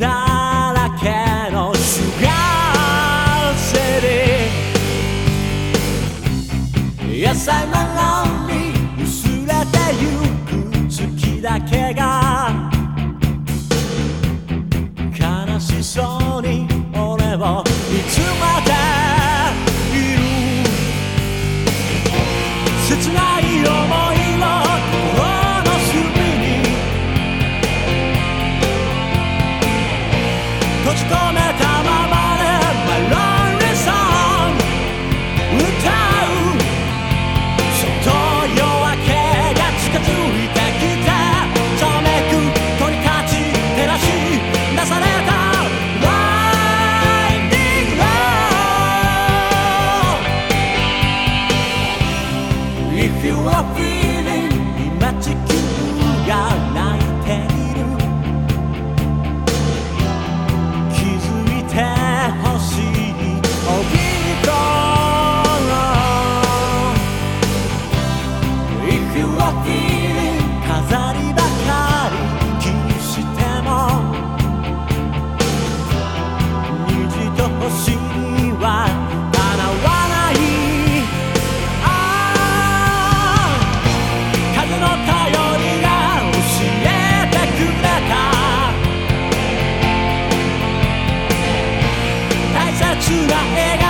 I. feeling. 今地球がないが描